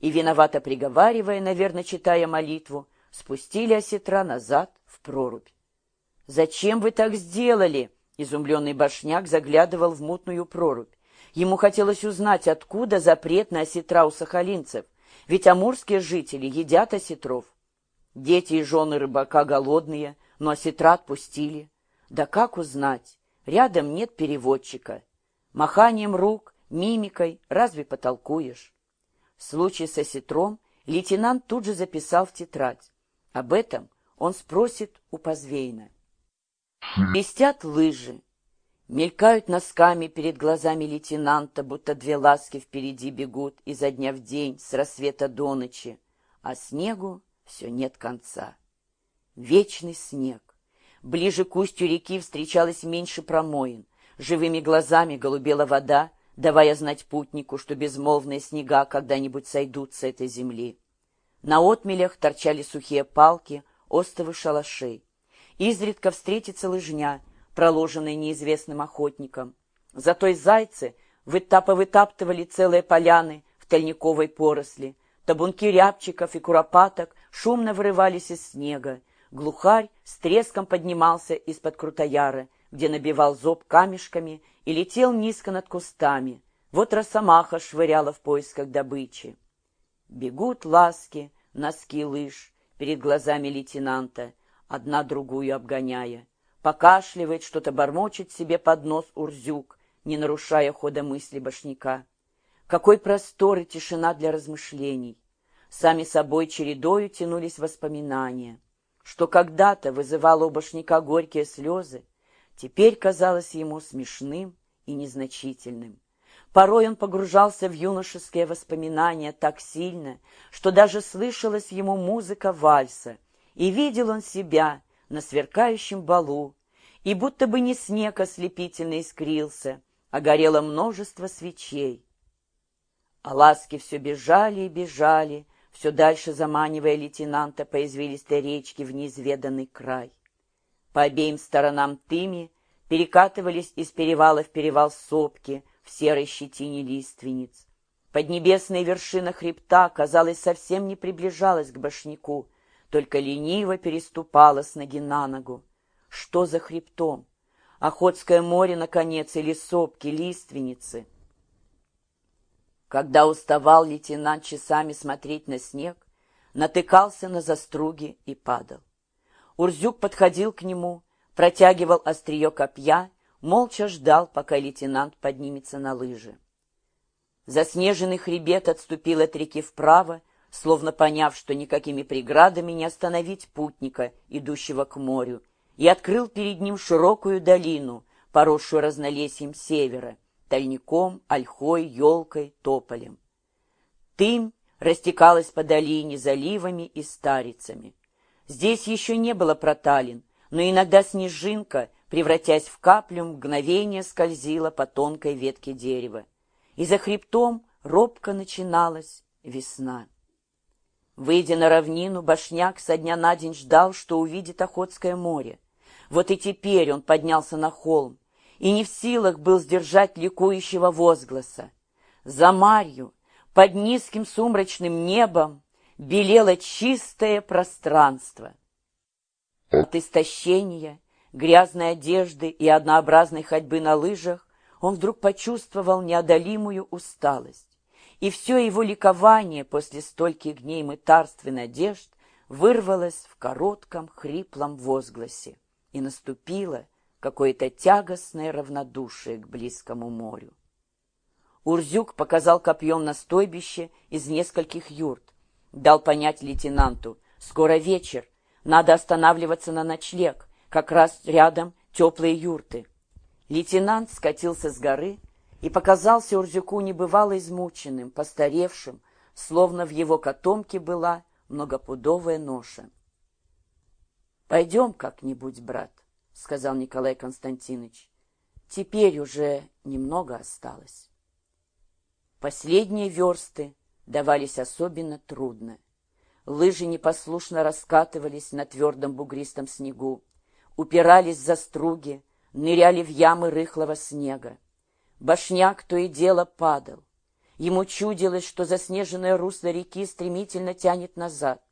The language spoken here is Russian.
и, виновато приговаривая, наверное, читая молитву, спустили осетра назад в прорубь. «Зачем вы так сделали?» — изумленный башняк заглядывал в мутную прорубь. Ему хотелось узнать, откуда запрет на осетра у сахалинцев, ведь амурские жители едят осетров. Дети и жены рыбака голодные, но осетра отпустили. Да как узнать? Рядом нет переводчика. Маханием рук, мимикой разве потолкуешь? Случай с осетром лейтенант тут же записал в тетрадь. Об этом он спросит у Позвейна. Блестят лыжи, мелькают носками перед глазами лейтенанта, будто две ласки впереди бегут изо дня в день, с рассвета до ночи, а снегу все нет конца. Вечный снег. Ближе к устью реки встречалось меньше промоин. Живыми глазами голубела вода, давая знать путнику, что безмолвные снега когда-нибудь сойдут с этой земли. На отмелях торчали сухие палки, остовы шалашей. Изредка встретится лыжня, проложенная неизвестным охотником. Зато и зайцы вытапа-вытаптывали целые поляны в тальниковой поросли. Табунки рябчиков и куропаток шумно вырывались из снега. Глухарь с треском поднимался из-под крутояра, где набивал зоб камешками и летел низко над кустами. Вот росомаха швыряла в поисках добычи. Бегут ласки, носки лыж перед глазами лейтенанта, одна другую обгоняя. Покашливает, что-то бормочет себе под нос Урзюк, не нарушая хода мысли башняка. Какой простор и тишина для размышлений! Сами собой чередою тянулись воспоминания. Что когда-то вызывало у башняка горькие слезы, теперь казалось ему смешным и незначительным. Порой он погружался в юношеские воспоминания так сильно, что даже слышалась ему музыка вальса, и видел он себя на сверкающем балу, и будто бы не снег ослепительно искрился, а горело множество свечей. А ласки все бежали и бежали, все дальше заманивая лейтенанта по извилистой речке в неизведанный край. По обеим сторонам тыми перекатывались из перевала в перевал сопки, в серой щетине лиственниц. Поднебесная вершина хребта, казалось, совсем не приближалась к башняку, только лениво переступала с ноги на ногу. Что за хребтом? Охотское море, наконец, или сопки, лиственницы? Когда уставал лейтенант часами смотреть на снег, натыкался на заструги и падал. Урзюк подходил к нему, протягивал острие копья молча ждал, пока лейтенант поднимется на лыжи. Заснеженный хребет отступил от реки вправо, словно поняв, что никакими преградами не остановить путника, идущего к морю, и открыл перед ним широкую долину, поросшую разнолесьем севера, тальником, ольхой, елкой, тополем. Тым растекалась по долине заливами и старицами. Здесь еще не было проталин, но иногда снежинка — превратясь в каплю, мгновение скользила по тонкой ветке дерева. И за хребтом робко начиналась весна. Выйдя на равнину, башняк со дня на день ждал, что увидит Охотское море. Вот и теперь он поднялся на холм и не в силах был сдержать ликующего возгласа. За Марью, под низким сумрачным небом, белело чистое пространство. От истощения грязной одежды и однообразной ходьбы на лыжах, он вдруг почувствовал неодолимую усталость. И все его ликование после стольких дней мытарств и надежд вырвалось в коротком хриплом возгласе, и наступило какое-то тягостное равнодушие к близкому морю. Урзюк показал копьем на стойбище из нескольких юрт, дал понять лейтенанту, скоро вечер, надо останавливаться на ночлег, как раз рядом теплые юрты. Лейтенант скатился с горы и показался Урзюку небывало измученным, постаревшим, словно в его котомке была многопудовая ноша. «Пойдем как-нибудь, брат», — сказал Николай Константинович. «Теперь уже немного осталось». Последние версты давались особенно трудно. Лыжи непослушно раскатывались на твердом бугристом снегу упирались за струги, ныряли в ямы рыхлого снега. Башняк то и дело падал. Ему чудилось, что заснеженное русло реки стремительно тянет назад.